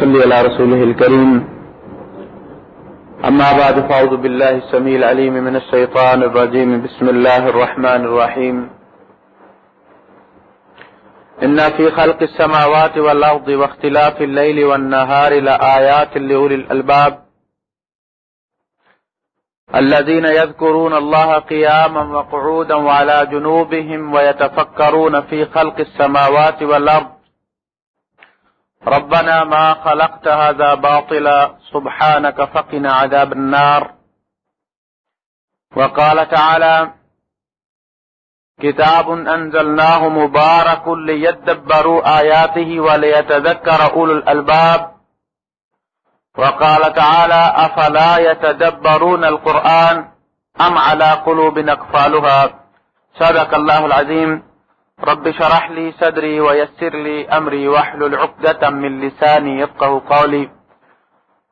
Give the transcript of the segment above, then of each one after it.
صلی على رسوله الكريم أما بعد فأعوذ بالله السميع العليم من الشيطان الرجيم بسم الله الرحمن الرحيم إن في خلق السماوات والأرض واختلاف الليل والنهار لآيات لأولي الألباب الذين يذكرون الله قياما وقعودا وعلى جنوبهم ويتفكرون في خلق السماوات والأرض ربنا ما خلقت هذا باطلا، سبحانك فقنا عذاب النار. وقال تعالى كتاب أنزلناه مبارك ليدبروا آياته وليتذكر أولو الألباب. وقال تعالى أفلا يتدبرون القرآن أم على قلوب أقفالها؟ صدق الله العظيم. رب شرح لي صدري ويسر لي أمري وحل عقدة من لساني يفقه قولي.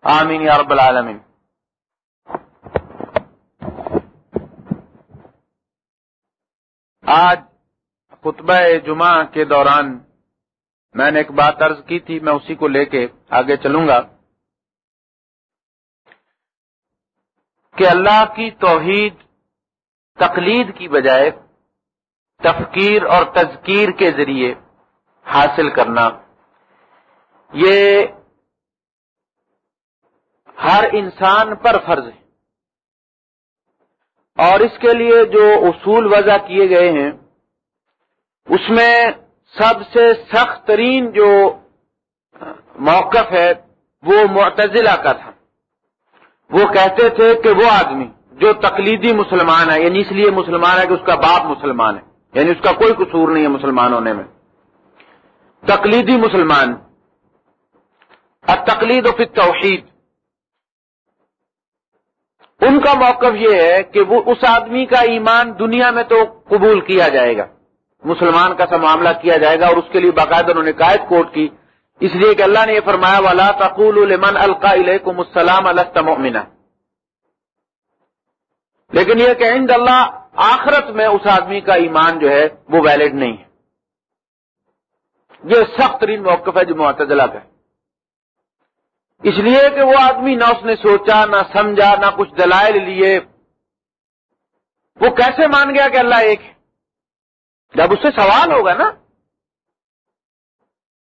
آمين يا رب العالمين. آج خطبہ جمعہ کے دوران میں نے ایک بات عرض کی تھی، میں اسی کو لے کے آگے چلوں گا کہ اللہ کی توحید تقلید کی بجائے تفکیر اور تذکیر کے ذریعے حاصل کرنا۔ یہ ہر انسان پر فرض ہے۔ اور اس کے لیے جو اصول وضع کیے گئے ہیں، اس میں سب سے سخت ترین جو موقف ہے، وہ معتزلہ کا تھا۔ وہ کہتے تھے کہ وہ آدمی جو تقلیدی مسلمان ہے یعنی اس لیے مسلمان ہے کہ اس کا باپ مسلمان ہے۔ یعنی اس کا کوئی قصور نہیں ہے مسلمان ہونے میں۔ تقلیدی مسلمان۔ تقلید و پھر توحید ان کا موقف یہ ہے کہ وہ اس آدمی کا ایمان دنیا میں تو قبول کیا جائے گا۔ مسلمان کا سا معاملہ کیا جائے گا اور اس کے لیے باقاعدہ انہوں نے قائد کوٹ کی۔ اس لیے کہ اللہ نے یہ فرمایا والا تقول المن القا علیکم السلام السطمنا لیکن یہ کہ عند اللہ آخرت میں اس آدمی کا ایمان جو ہے وہ ویلڈ نہیں ہے۔ یہ سخت ترین موقف ہے جو معتدلہ کا ہے۔ اس لیے کہ وہ آدمی نہ اس نے سوچا، نہ سمجھا، نہ کچھ دلائل لیے۔ وہ کیسے مان گیا کہ اللہ ایک ہے؟ جب اس سے سوال ہوگا نا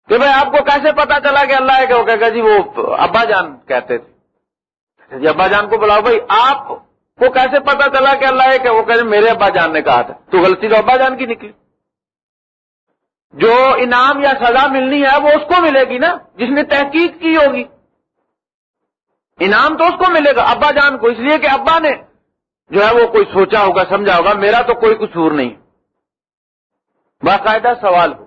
کہ بھائی آپ کو کیسے پتا چلا کہ اللہ ہے؟ وہ کہ گا جی وہ ابا جان کہتے تھے۔ جی ابا جان کو بلاؤ، بھائی آپ کو کیسے پتا چلا کہ اللہ ہے؟ کہ وہ کہتے میرے ابا جان نے کہا تھا۔ تو غلطی تو ابا جان کی نکلی۔ جو انعام یا سزا ملنی ہے وہ اس کو ملے گی نا، جس نے تحقیق کی ہوگی۔ انعام تو اس کو ملے گا، ابا جان کو۔ اس لیے کہ ابا نے جو ہے وہ کوئی سوچا ہوگا، سمجھا ہوگا، میرا تو کوئی قصور نہیں۔ باقاعدہ سوال ہو۔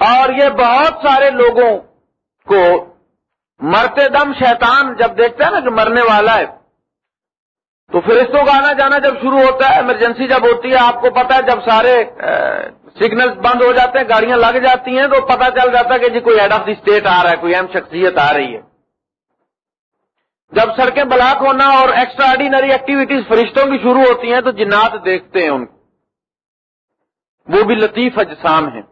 اور یہ بہت سارے لوگوں کو مرتے دم شیطان جب دیکھتا ہے نا کہ مرنے والا ہے، تو فرشتوں کا آنا جانا جب شروع ہوتا ہے ایمرجنسی جب ہوتی ہے، آپ کو پتا ہے جب سارے سگنل بند ہو جاتے ہیں، گاڑیاں لگ جاتی ہیں، تو پتا چل جاتا ہے کہ جی کوئی ہیڈ آف دی اسٹیٹ آ رہا ہے، کوئی اہم شخصیت آ رہی ہے۔ جب سڑکیں بلاک ہونا اور ایکسٹرا آرڈینری ایکٹیویٹیز فرشتوں کی شروع ہوتی ہیں، تو جنات دیکھتے ہیں ان کو۔ وہ بھی لطیف اجسام ہیں۔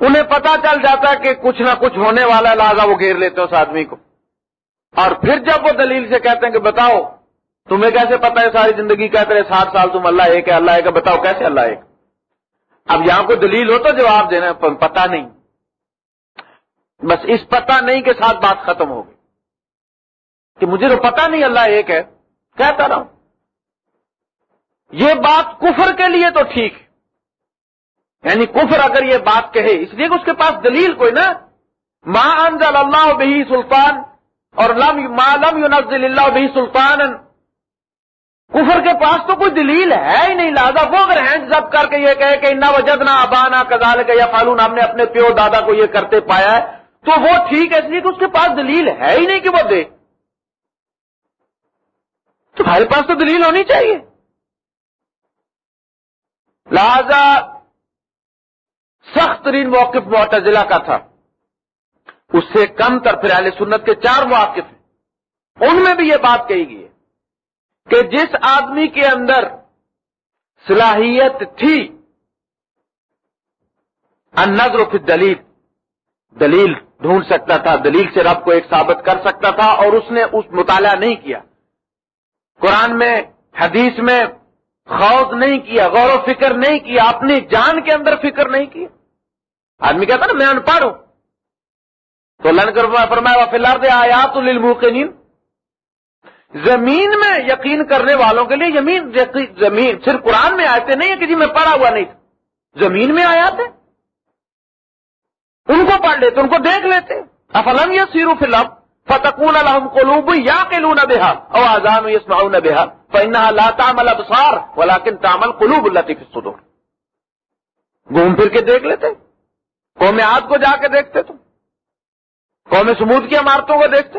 انہیں پتا چل جاتا کہ کچھ نہ کچھ ہونے والا لہٰذا وہ گھیر لیتے اس آدمی کو۔ اور پھر جب وہ دلیل سے کہتے ہیں کہ بتاؤ، تمہیں کیسے پتا ہے ساری زندگی کہتے رہے سات سال تم اللہ ایک ہے، اللہ ایک ہے، بتاؤ کیسے اللہ ایک۔ اب یہاں کوئی دلیل ہو تو جواب دینا پتا نہیں۔ بس اس پتا نہیں کے ساتھ بات ختم ہوگی کہ مجھے تو پتا نہیں اللہ ایک ہے، کہتا رہا ہوں۔ یہ بات کفر کے لیے تو ٹھیک ہے۔ یعنی کفر اگر یہ بات کہے، اس لیے کہ اس کے پاس دلیل کوئی نا؟ ماں انزل اللہ بہی سلطان اور لم ما لم ينزل اللہ بہی سلطان کفر کے پاس تو کوئی دلیل ہے ہی نہیں، لہٰذا وہ اگر ہینڈ زب کر کے یہ کہے کہ نہ وجد نہ ابانا کزال کا یا فالون ہم نے اپنے پیو دادا کو یہ کرتے پایا ہے، تو وہ ٹھیک ہے، اس لیے کہ اس کے پاس دلیل ہے ہی نہیں کہ وہ دے۔ تمہارے پاس تو دلیل ہونی چاہیے۔ لہذا سخت ترین موقف معتزلہ کا تھا۔ اس سے کم تر پھر اہل سنت کے چار مواقف ہیں۔ ان میں بھی یہ بات کہی گئی ہے کہ جس آدمی کے اندر صلاحیت تھی ان نظر پھر دلیل دلیل ڈھونڈ سکتا تھا، دلیل سے رب کو ایک ثابت کر سکتا تھا اور اس نے اس مطالعہ نہیں کیا۔ قرآن میں، حدیث میں خوض نہیں کیا، غور و فکر نہیں کیا، اپنی جان کے اندر فکر نہیں کیا۔ آدمی کہتا نا، میں ان پڑھ ہوں تو لن کر فرمایا فی الحال آیات للموقنین۔ زمین میں یقین کرنے والوں کے لیے زمین زمین، صرف قرآن میں آتے نہیں ہے کہ جی میں پڑھا ہوا نہیں تھا۔ زمین میں آیات ہیں۔ ان کو پڑھ لیتے، ان کو دیکھ لیتے۔ افلم یا سیرو فلم فتقون الحم قلوب یا کلون بہا او آزان یسمعون بہا فإنها لا تعمل ابصار ولكن تعمل قلوب التي في الصدور۔ گھوم پھر کے دیکھ لیتے۔ قوم عاد کو جا کے دیکھتے تم؟ قوم سمود کی عمارتوں کو دیکھتے؟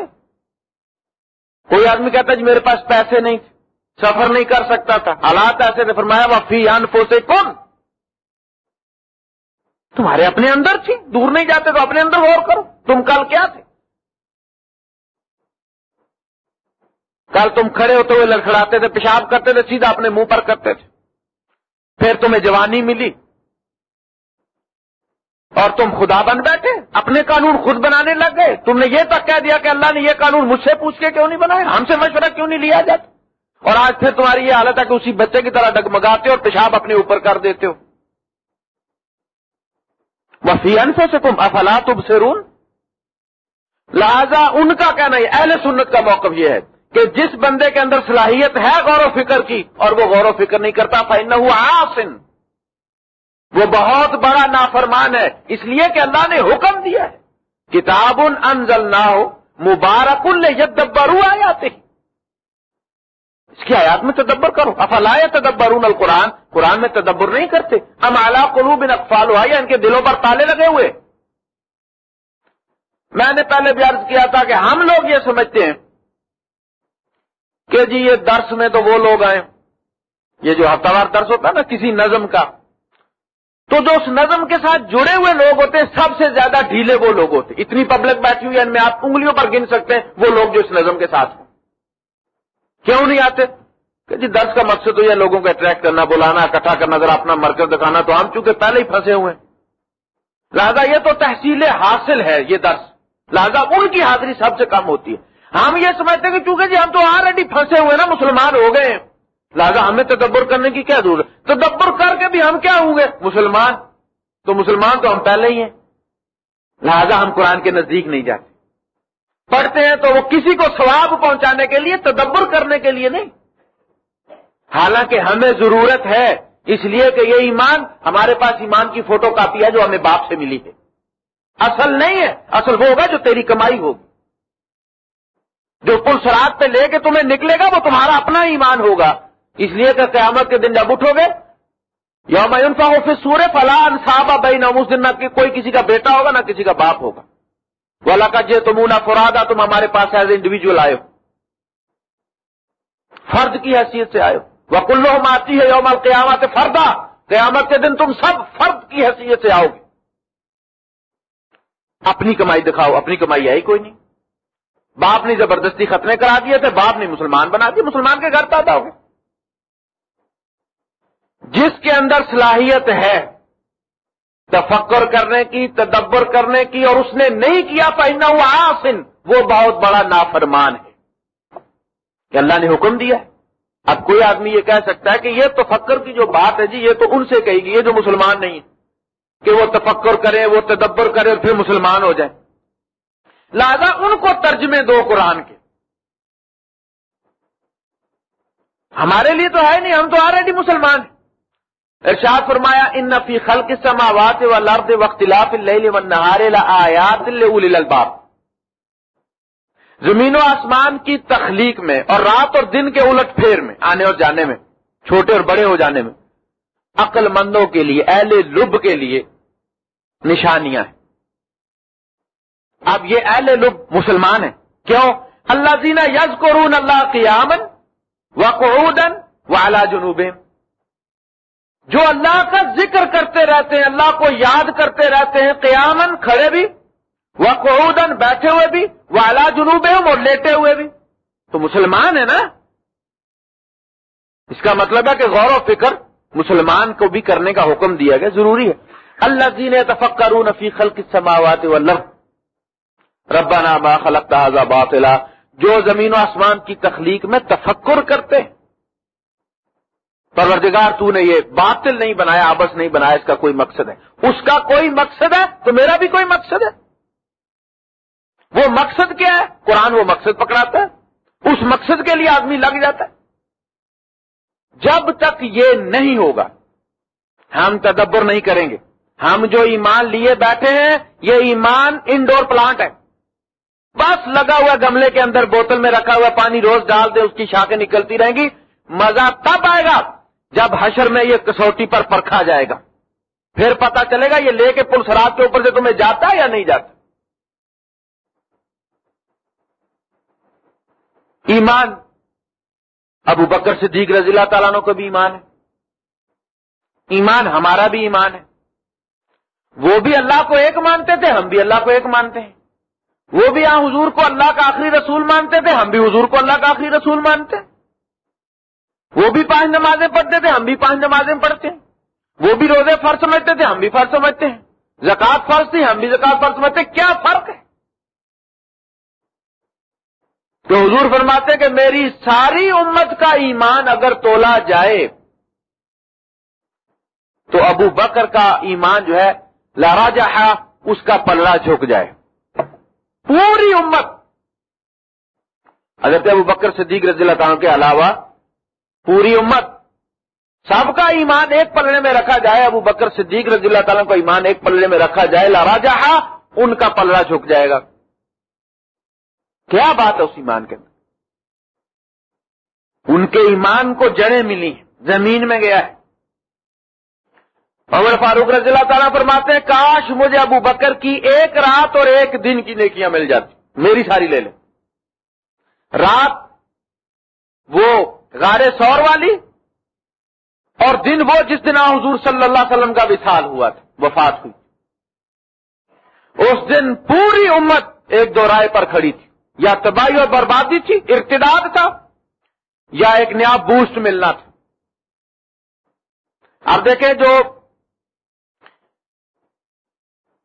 کوئی آدمی کہتا جی میرے پاس پیسے نہیں تھے، سفر نہیں کر سکتا تھا، حالات ایسے تھے، فرمایا وہ فی انفو سے کون تمہارے اپنے اندر تھی، دور نہیں جاتے تو اپنے اندر غور کرو، تم کل کیا تھے؟ کل تم کھڑے ہوتے ہوئے لڑکھڑاتے تھے، پیشاب کرتے تھے، سیدھا اپنے منہ پر کرتے تھے۔ پھر تمہیں جوانی ملی۔ اور تم خدا بن بیٹھے، اپنے قانون خود بنانے لگ گئے۔ تم نے یہ تک کہہ دیا کہ اللہ نے یہ قانون مجھ سے پوچھ کے کیوں نہیں بنایا؟ ہم سے مشورہ کیوں نہیں لیا جاتا؟ اور آج پھر تمہاری یہ حالت ہے کہ اسی بچے کی طرح ڈگمگاتے ہو اور پیشاب اپنے اوپر کر دیتے ہو۔ وفی انفوں سے تم افلا تم سے رون لہذا ان کا کہنا ہے اہل سنت کا موقف یہ ہے کہ جس بندے کے اندر صلاحیت ہے غور و فکر کی، اور وہ غور و فکر نہیں کرتا فائن ہوا آسن وہ بہت بڑا نافرمان ہے، اس لیے کہ اللہ نے حکم دیا ہے۔ کتاب انزل نہ ہو مبارک الدبرو آیات اس کی آیات میں تدبر کرو۔ افلا تدبر القرآن؟ قرآن میں تدبر نہیں کرتے۔ ہم اعلیٰ قلوب ان اقفال ہوا ان کے دلوں پر تالے لگے ہوئے۔ میں نے پہلے بھی عرض کیا تھا کہ ہم لوگ یہ سمجھتے ہیں کہ جی یہ درس میں تو وہ لوگ آئے۔ یہ جو ہفتہ وار درس ہوتا ہے نا، کسی نظم کا۔ تو جو اس نظم کے ساتھ جڑے ہوئے لوگ ہوتے ہیں، سب سے زیادہ ڈھیلے وہ لوگ ہوتے ہیں۔ اتنی پبلک بیٹھی ہوئی ہے ان میں آپ انگلیوں پر گن سکتے ہیں، وہ لوگ جو اس نظم کے ساتھ ہیں۔ کیوں نہیں آتے؟ کہ جی درس کا مقصد تو یہ لوگوں کو اٹریکٹ کرنا، بلانا، اکٹھا کرنا اگر اپنا مرکز دکھانا۔ تو ہم چونکہ پہلے ہی پھنسے ہوئے ہیں۔ لہٰذا یہ تو تحصیل حاصل ہے، یہ درس۔ لہٰذا ان کی حاضری سب سے کم ہوتی ہے۔ ہم یہ سمجھتے ہیں کہ چونکہ جی ہم تو آلریڈی پھنسے ہوئے نا، مسلمان ہو گئے ہیں۔ لہٰذا ہمیں تدبر کرنے کی کیا ضرورت تدبر کر کے بھی ہم کیا ہوں گے؟ مسلمان۔ تو مسلمان تو ہم پہلے ہی ہیں۔ لہذا ہم قرآن کے نزدیک نہیں جاتے۔ پڑھتے ہیں تو وہ کسی کو ثواب پہنچانے کے لیے، تدبر کرنے کے لیے نہیں۔ حالانکہ ہمیں ضرورت ہے۔ اس لیے کہ یہ ایمان، ہمارے پاس ایمان کی فوٹو کاپی ہے جو ہمیں باپ سے ملی ہے۔ اصل نہیں ہے۔ اصل وہ ہوگا جو تیری کمائی ہوگی۔ جو پل سرات پہ لے کے تمہیں نکلے گا، وہ تمہارا اپنا ایمان ہوگا۔ اس لیے کہ قیامت کے دن جب اٹھو گے، یوم کا پھر سورے فلان صاحبہ بھائی نہ اس دن نہ کوئی کسی کا بیٹا ہوگا، نہ کسی کا باپ ہوگا۔ وہ اللہ کا جے تم فرادا تم ہمارے پاس ایز انڈیویجل آئے ہو۔ فرد کی حیثیت سے آئے ہو۔ وہ کلو آتی ہے یوم قیامت فردا، قیامت کے دن تم سب فرد کی حیثیت سے آؤ گے۔ اپنی کمائی دکھاؤ، اپنی کمائی آئی کوئی نہیں۔ باپ نے زبردستی ختمے کرا دیے تھے، باپ نے مسلمان بنا دیے، مسلمان کے گھر پیدا ہو گئے۔ جس کے اندر صلاحیت ہے، تفکر کرنے کی، تدبر کرنے کی اور اس نے نہیں کیا پہنا ہوا آسن وہ بہت بڑا نافرمان ہے۔ کہ اللہ نے حکم دیا اب کوئی آدمی یہ کہہ سکتا ہے کہ یہ تفکر کی جو بات ہے جی یہ تو ان سے کہی گئی یہ جو مسلمان نہیں ہے کہ وہ تفکر کرے وہ تدبر کرے اور پھر مسلمان ہو جائے لہذا ان کو ترجمے دو قرآن کے۔ ہمارے لیے تو ہے نہیں، ہم تو آلریڈی مسلمان ہیں۔ ارشاد فرمایا، ان نفی خلق سماوات و لرد وقت آیات الباب زمین و آسمان کی تخلیق میں اور رات اور دن کے الٹ پھیر میں، آنے اور جانے میں، چھوٹے اور بڑے ہو جانے میں، عقل مندوں کے لیے، اہل لب کے لیے نشانیاں ہیں۔ اب یہ اہل لب مسلمان ہیں۔ کیوں؟ اللہ زینا یز قرون اللہ قیامن و قعودن و اعلی جنوب جو اللہ کا ذکر کرتے رہتے ہیں، اللہ کو یاد کرتے رہتے ہیں قیامن کھڑے بھی وہ قعودن بیٹھے ہوئے بھی وہ اعلیٰ جنوب اور لیٹے ہوئے بھی۔ تو مسلمان ہے نا؟ اس کا مطلب ہے کہ غور و فکر مسلمان کو بھی کرنے کا حکم دیا گیا، ضروری ہے۔ اللہ جی نے تفکر نفی خلق سماوات و ربنا ما خلقت هذا باطلا۔ جو زمین و آسمان کی تخلیق میں تفکر کرتے ہیں۔ پروردگار تو نے یہ باطل نہیں بنایا آبس نہیں بنایا، اس کا کوئی مقصد ہے۔ اس کا کوئی مقصد ہے؟ تو میرا بھی کوئی مقصد ہے۔ وہ مقصد کیا ہے؟ قرآن وہ مقصد پکڑاتا ہے۔ اس مقصد کے لیے آدمی لگ جاتا ہے۔ جب تک یہ نہیں ہوگا، ہم تدبر نہیں کریں گے۔ ہم جو ایمان لیے بیٹھے ہیں، یہ ایمان انڈور پلانٹ ہے۔ بس لگا ہوا گملے کے اندر بوتل میں رکھا ہوا پانی روز ڈال دے، اس کی شاخیں نکلتی رہیں گی۔ مزہ تب آئے گا جب حشر میں یہ کسوٹی پر پرکھا جائے گا، پھر پتا چلے گا یہ لے کے پل سراب کے اوپر سے تمہیں جاتا ہے یا نہیں جاتا؟ ایمان، ابو بکر صدیق رضی اللہ تعالیٰ کو بھی ایمان ہے۔ ایمان ہمارا بھی ایمان ہے۔ وہ بھی اللہ کو ایک مانتے تھے، ہم بھی اللہ کو ایک مانتے ہیں۔ وہ بھی یہاں حضور کو اللہ کا آخری رسول مانتے تھے، ہم بھی حضور کو اللہ کا آخری رسول مانتے۔ ہیں وہ بھی پانچ نمازیں پڑھتے تھے، ہم بھی پانچ نمازیں پڑھتے ہیں۔ وہ بھی روزے فرض سمجھتے تھے، ہم بھی فرض سمجھتے ہیں۔ زکات فرض تھی، ہم بھی زکات فرض سمجھتے ہیں۔ کیا فرق ہے؟ تو حضور فرماتے کہ میری ساری امت کا ایمان اگر تولا جائے، تو ابو بکر کا ایمان جو ہے لارا جہا اس کا پلڑا جھک جائے۔ پوری امت۔ حضرت ابو بکر صدیق رضی اللہ تعالیٰ کے علاوہ پوری امت سب کا ایمان ایک پلڑے میں رکھا جائے، ابو بکر صدیق رضی اللہ تعالیٰ کا ایمان ایک پلڑے میں رکھا جائے، لا جہاں ان کا پلڑا جھک جائے گا۔ کیا بات ہے اس ایمان کے اندر؟ ان کے ایمان کو جڑیں ملی زمین میں گیا ہے۔ عمر فاروق رضی اللہ تعالیٰ فرماتے ہیں، کاش مجھے ابو بکر کی ایک رات اور ایک دن کی نیکیاں مل جاتی، میری ساری لے لیں۔ رات غار سور والی اور دن وہ جس دن حضور صلی اللہ علیہ وسلم کا وصال ہوا تھا، وفات ہوئی۔ اس دن پوری امت ایک دو رائے پر کھڑی تھی۔ یا تباہی اور بربادی تھی، ارتداد تھا، یا ایک نیا بوسٹ ملنا تھا۔ اب دیکھیں جو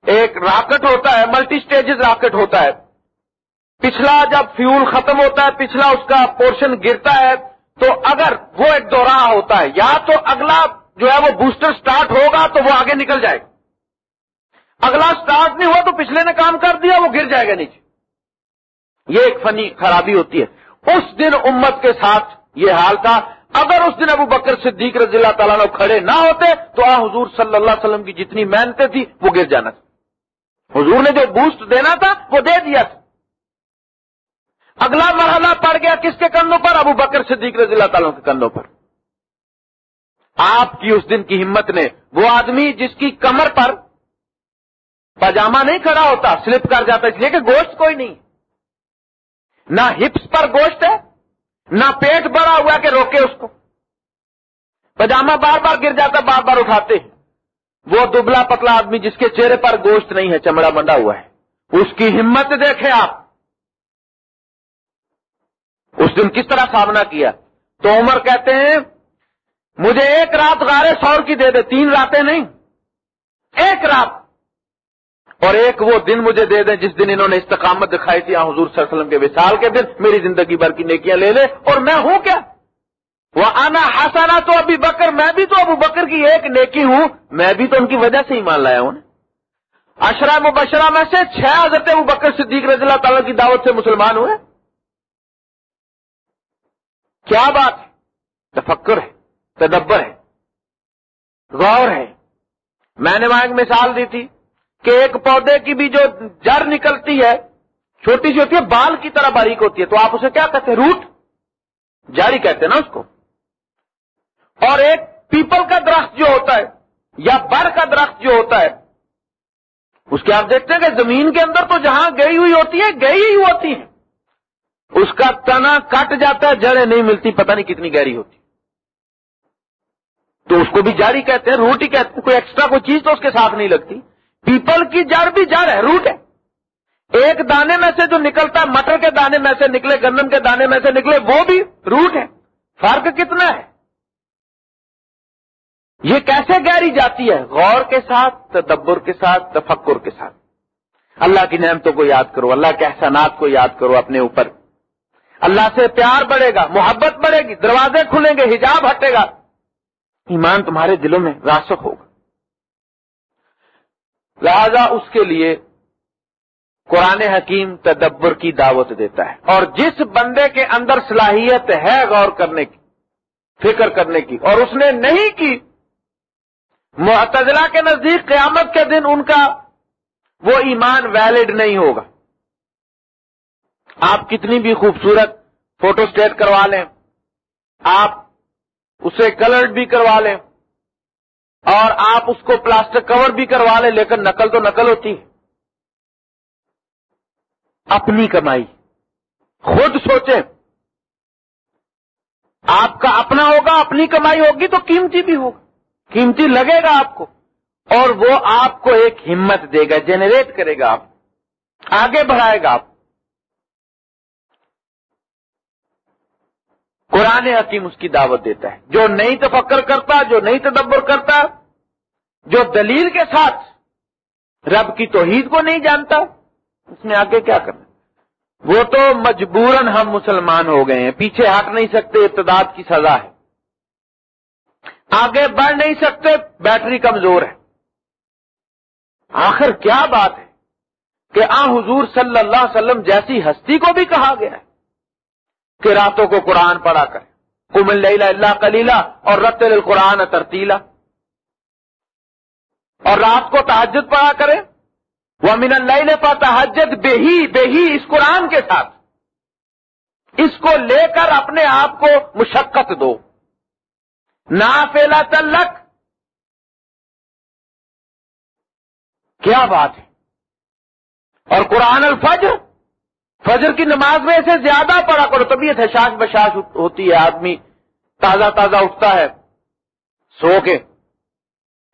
ایک راکٹ ہوتا ہے، ملٹی سٹیجز راکٹ ہوتا ہے۔ پچھلا جب فیول ختم ہوتا ہے، پچھلا اس کا پورشن گرتا ہے تو اگر وہ ایک دورہ ہوتا ہے، یا تو اگلا جو ہے وہ بوسٹر سٹارٹ ہوگا تو وہ آگے نکل جائے گا۔ اگلا سٹارٹ نہیں ہوا تو پچھلے نے کام کر دیا، وہ گر جائے گا نیچے۔ یہ ایک فنی خرابی ہوتی ہے۔ اس دن امت کے ساتھ یہ حال تھا۔ اگر اس دن ابو بکر صدیق رضی اللہ تعالیٰ نے کھڑے نہ ہوتے تو آ حضور صلی اللہ علیہ وسلم کی جتنی محنتیں تھی، وہ گر جانا تھا۔ حضور نے جو بوسٹ دینا تھا، وہ دے دیا تھا۔ اگلا مرحلہ پڑ گیا کس کے کندھوں پر؟ ابو بکر صدیق رضی اللہ تعالیٰ کے کندھوں پر۔ آپ کی اس دن کی ہمت نے وہ آدمی جس کی کمر پر پاجامہ نہیں کھڑا ہوتا، سلپ کر جاتا اس لیے کہ گوشت کوئی نہیں۔ نہ ہپس پر گوشت ہے، نہ پیٹ بڑا ہوا کہ روکے اس کو۔ پاجامہ بار بار گر جاتا، بار بار اٹھاتے ہیں۔ وہ دبلا پتلا آدمی جس کے چہرے پر گوشت نہیں ہے، چمڑا منڈا ہوا ہے۔ اس کی ہمت دیکھیں آپ۔ اس دن کس طرح سامنا کیا؟ تو عمر کہتے ہیں، مجھے ایک رات غارے سور کی دے دے، تین راتیں نہیں، ایک رات۔ اور ایک وہ دن مجھے دے دیں جس دن انہوں نے استقامت دکھائی تھی حضور صلی اللہ علیہ وسلم کے وصال کے دن، میری زندگی بھر کی نیکیاں لے لے، اور میں ہوں کیا؟ وہ آنا ہسانا تو ابھی بکر، میں بھی تو ابو بکر کی ایک نیکی ہوں، میں بھی تو ان کی وجہ سے ہی مان لایا ہوں۔ اشرا مبشرہ میں سے چھ حضرت ابو بکر صدیق رضی اللہ تعالیٰ کی دعوت سے مسلمان ہوئے۔ کیا بات ہے؟ تفکر ہے، تدبر ہے، غور ہے۔ میں نے وہاں ایک مثال دی تھی کہ ایک پودے کی بھی جو جڑ نکلتی ہے، چھوٹی سی ہوتی ہے، بال کی طرح باریک ہوتی ہے، تو آپ اسے کیا کہتے ہیں؟ روٹ۔ جاڑی کہتے ہیں نا اس کو۔ اور ایک پیپل کا درخت جو ہوتا ہے، یا بر کا درخت جو ہوتا ہے، اس کے آپ دیکھتے ہیں کہ زمین کے اندر تو جہاں گئی ہوئی ہوتی ہے گئی ہی ہوتی ہے اس کا تنا کٹ جاتا ہے، جڑیں نہیں ملتی، پتہ نہیں کتنی گہری ہوتی۔ تو اس کو بھی جاری کہتے ہیں روٹ ہی کہتے ہیں۔ کوئی ایکسٹرا کوئی چیز تو اس کے ساتھ نہیں لگتی۔ پیپل کی جڑ بھی جڑ ہے، روٹ ہے۔ ایک دانے میں سے جو نکلتا ہے مٹر کے دانے میں سے نکلے، گندم کے دانے میں سے نکلے، وہ بھی روٹ ہے۔ فرق کتنا ہے؟ یہ کیسے گہری جاتی ہے؟ غور کے ساتھ، تدبر کے ساتھ، تفکر کے ساتھ۔ اللہ کی نعمتوں کو یاد کرو، اللہ کے احسانات کو یاد کرو اپنے اوپر۔ اللہ سے پیار بڑھے گا، محبت بڑھے گی، دروازے کھلیں گے، حجاب ہٹے گا۔ ایمان تمہارے دلوں میں راسخ ہوگا۔ لہذا اس کے لیے قرآن حکیم تدبر کی دعوت دیتا ہے۔ اور جس بندے کے اندر صلاحیت ہے غور کرنے کی، فکر کرنے کی، اور اس نے نہیں کی، معتزلہ کے نزدیک قیامت کے دن ان کا وہ ایمان ویلڈ نہیں ہوگا۔ آپ کتنی بھی خوبصورت فوٹو اسٹیٹ کروا لیں، آپ اسے کلرڈ بھی کروا لیں، اور آپ اس کو پلاسٹک کور بھی کروا لیں، لیکن نقل تو نقل ہوتی ہے۔ اپنی کمائی۔ خود سوچیں۔ آپ کا اپنا ہوگا، اپنی کمائی ہوگی تو قیمتی بھی ہوگا۔ قیمتی لگے گا آپ کو۔ اور وہ آپ کو ایک ہمت دے گا جنریٹ کرے گا آپ آگے بڑھائے گا آپ قرآن حکیم اس کی دعوت دیتا ہے۔ جو نئی تفکر کرتا، جو نئی تدبر کرتا، جو دلیل کے ساتھ رب کی توحید کو نہیں جانتا، اس نے آگے کیا کرنا وہ تو مجبوراً ہم مسلمان ہو گئے ہیں۔ پیچھے ہٹ نہیں سکتے ابتداد کی سزا ہے۔ آگے بڑھ نہیں سکتے، بیٹری کمزور ہے۔ آخر کیا بات ہے کہ آ حضور صلی اللہ علیہ وسلم جیسی ہستی کو بھی کہا گیا ہے۔ کہ راتوں کو قرآن پڑھا کرے کمل اللہ کلیلہ اور رت القرآن ترتیلا۔ اور رات کو تحجد پڑھا کرے وہ من اللہ پا تحجد بے ہی بے ہی اس قرآن کے ساتھ۔ اس کو لے کر اپنے آپ کو مشقت دو۔ نہ پھیلا تلک کیا بات ہے؟ اور قرآن الفجر؟ فجر کی نماز میں اسے زیادہ پڑا کرو، طبیعت ہے شاش بشاش ہوتی ہے، آدمی تازہ تازہ اٹھتا ہے، سو کے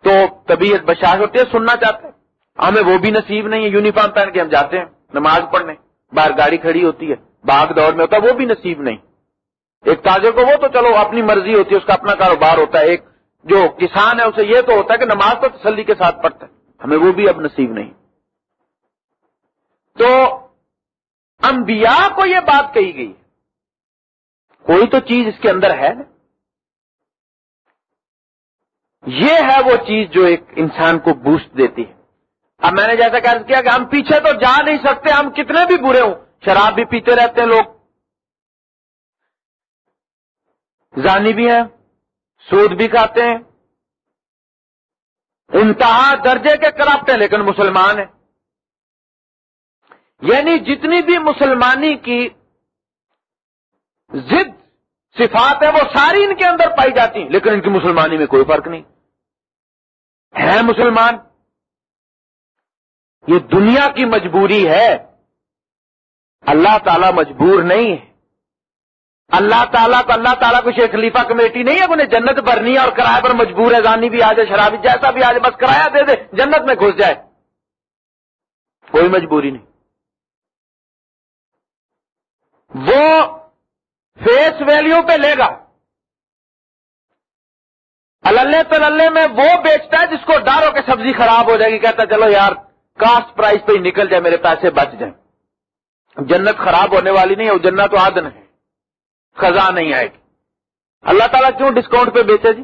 تو طبیعت بشاش ہوتی ہے، سننا چاہتے ہیں۔ ہمیں وہ بھی نصیب نہیں ہے، یونیفارم پہن کے ہم جاتے ہیں، نماز پڑھنے، باہر گاڑی کھڑی ہوتی ہے، باغ دور میں ہوتا ہے، وہ بھی نصیب نہیں۔ ایک تاجر کو وہ تو چلو، اپنی مرضی ہوتی ہے، اس کا اپنا کاروبار ہوتا ہے۔ ایک جو کسان ہے، اسے یہ تو ہوتا ہے کہ نماز تو تسلی کے ساتھ پڑھتا ہے، ہمیں وہ بھی اب نصیب نہیں۔ تو انبیاء کو یہ بات کہی گئی کوئی تو چیز اس کے اندر ہے نا؟ یہ ہے وہ چیز جو ایک انسان کو بوسٹ دیتی ہے۔ اب میں نے جیسا کہہ کیا کہ ہم پیچھے تو جا نہیں سکتے، ہم کتنے بھی برے ہوں، شراب بھی پیتے رہتے ہیں لوگ۔ زانی بھی ہیں، سود بھی کھاتے ہیں۔ انتہا درجے کے کرپٹ ہیں، لیکن مسلمان ہیں۔ یعنی جتنی بھی مسلمانی کی ضد صفات ہے وہ ساری ان کے اندر پائی جاتی ہیں، لیکن ان کی مسلمانی میں کوئی فرق نہیں۔ ہے مسلمان؟ یہ دنیا کی مجبوری ہے۔ اللہ تعالی مجبور نہیں ہے۔ اللہ تعالیٰ کو اللہ تعالیٰ کو شیخ خلیفہ کمیٹی نہیں ہے انہیں جنت بھرنی ہے اور کرایہ پر مجبور ہے، زانی بھی آ جائے شرابی جیسا بھی آ جائے بس کرایہ دے دے، جنت میں گھس جائے۔ کوئی مجبوری نہیں۔ وہ فیس ویلیو پہ لے گا۔ اللہ تلے میں وہ بیچتا ہے جس کو ڈر ہو کے سبزی خراب ہو جائے گی، کہتا چلو یار کاسٹ پرائز پہ ہی نکل جائے، میرے پیسے بچ جائیں۔ جنت خراب ہونے والی نہیں ہے، وہ جنت تو آدن ہے۔ خزاں نہیں آئے گی۔ اللہ تعالیٰ کیوں ڈسکاؤنٹ پہ بیچے جی؟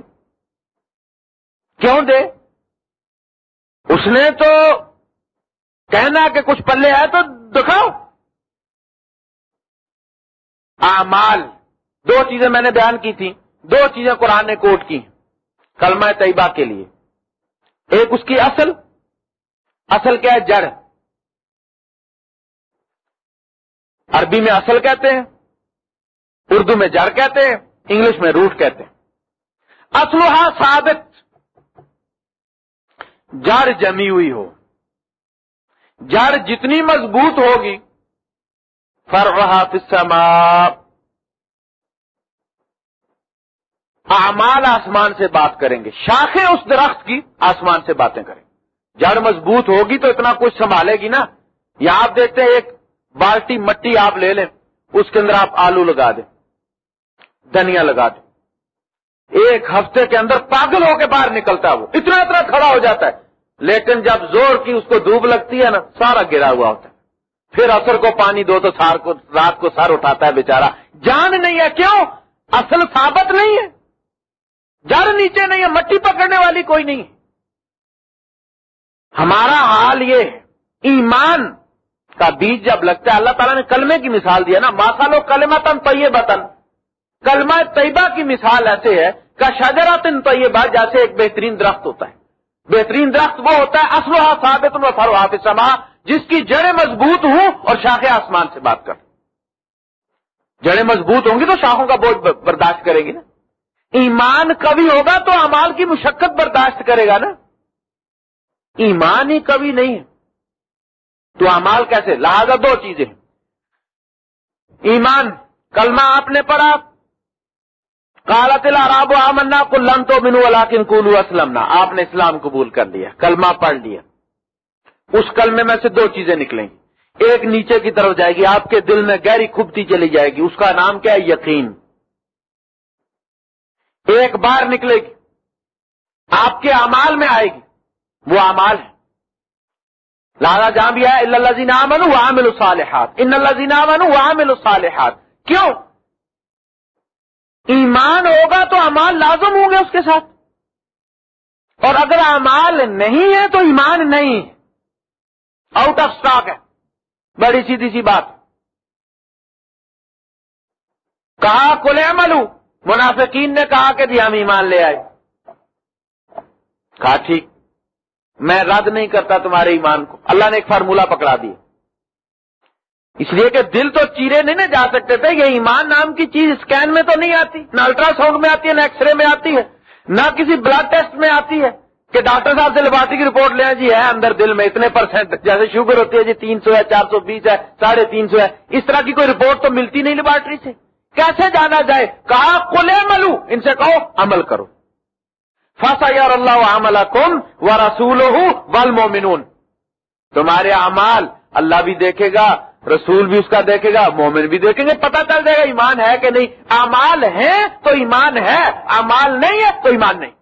کیوں دے؟ اس نے تو کہنا کہ کچھ پلے ہے تو دکھاؤ۔ آمال دو چیزیں میں نے بیان کی تھی دو چیزیں قرآن نے کوٹ کی۔ کلمہ طیبہ کے لیے۔ ایک اس کی اصل۔ اصل کیا ہے؟ جڑ۔ عربی میں اصل کہتے ہیں۔ اردو میں جڑ کہتے ہیں۔ انگلش میں روٹ کہتے ہیں۔ اسلحہ ثابت۔ جڑ جمی ہوئی ہو۔ جڑ جتنی مضبوط ہوگی فر رہا اعمال آسمان سے بات کریں گے۔ شاخیں اس درخت کی آسمان سے باتیں کریں۔ جڑ مضبوط ہوگی تو اتنا کچھ سنبھالے گی نا۔ یا آپ دیکھتے ہیں، ایک بالٹی مٹی آپ لے لیں، اس کے اندر آپ آلو لگا دیں دنیا لگا دیں۔ ایک ہفتے کے اندر پاگل ہو کے باہر نکلتا ہے وہ۔ اتنا اتنا کھڑا ہو جاتا ہے۔ لیکن جب زور کی اس کو دھوپ لگتی ہے نا، سارا گرا ہوا ہوتا ہے۔ پھر اثر کو پانی دو تو سار کو رات کو سر اٹھاتا ہے بیچارہ۔ جان نہیں ہے کیوں؟ اصل ثابت نہیں ہے۔ جڑ نیچے نہیں ہے، مٹی پکڑنے والی کوئی نہیں۔ ہمارا حال یہ ہے، ایمان کا بیج جب لگتا ہے، اللہ تعالیٰ نے کلمے کی مثال دیا نا ماسا لو کلمہ تن طیبہ بتن کلمہ طیبہ کی مثال ایسے ہے، کا شجرات طیبہ، جیسے ایک بہترین درخت ہوتا ہے۔ بہترین درخت وہ ہوتا ہے اسلحہ ثابت و فروحات سما جس کی جڑیں مضبوط ہوں اور شاخیں آسمان سے بات کر جڑیں مضبوط ہوں گی تو شاخوں کا بوجھ برداشت کرے گی نا۔ ایمان کبھی ہوگا تو امال کی مشقت برداشت کرے گا نا۔ ایمان ہی کبھی نہیں ہے۔ تو امال کیسے؟ لہذا دو چیزیں ایمان، کلمہ آپ نے پڑھا۔ کالا تلا راب آمنا کلن تو بنو اللہ کلو اسلم آپ نے اسلام قبول کر لیا، کلمہ پڑھ لیا۔ اس کلمے میں سے دو چیزیں نکلیں۔ گی ایک نیچے کی طرف جائے گی، آپ کے دل میں گہری کھبتی چلی جائے گی، اس کا نام کیا ہے؟ یقین۔ ایک بار نکلے گی، آپ کے امال میں آئے گی، وہ امال ہے لالا جہاں بھی آیا اللہ زین امن عامل الصالحات۔ ان اللہ زین امن وہ عامل الصالحات۔ کیوں؟ ایمان ہوگا تو امال لازم ہوں گے اس کے ساتھ۔ اور اگر امال نہیں ہے تو ایمان نہیں۔ آؤٹ آف اسٹاک ہے۔ بڑی سیدھی سی بات۔ کہا، کل عمل منافقین نے کہا کہ جی ہم ایمان لے آئے۔ کہا، ٹھیک۔ میں رد نہیں کرتا تمہارے ایمان کو۔ اللہ نے ایک فارمولا پکڑا دیا۔ اس لیے کہ دل تو چیرے نہیں نہ جا سکتے تھے۔ یہ ایمان نام کی چیز اسکین میں تو نہیں آتی، نہ الٹرا ساؤنڈ میں آتی ہے، نہ ایکس رے میں آتی ہے، نہ کسی بلڈ ٹیسٹ میں آتی ہے۔ کہ ڈاکٹر صاحب سے لباسی کی رپورٹ لیں جی ہے اندر دل میں اتنے پرسینٹ جیسے شوگر ہوتی ہے جی تین سو ہے، چار سو بیس ہے، ساڑھے تین سو ہے۔ اس طرح کی کوئی رپورٹ تو ملتی نہیں لیبارٹری سے۔ کیسے جانا جائے؟ کہا کلے ملو ان سے کہو، عمل کرو۔ فاسا یار اللہ عملہ کم و رسول ہوں تمہارے امال اللہ بھی دیکھے گا، رسول بھی اس کا دیکھے گا، مومن بھی دیکھیں گے، پتہ چل جائے گا ایمان ہے کہ نہیں۔ امال ہے تو ایمان ہے امال نہیں ہے تو ایمان نہیں۔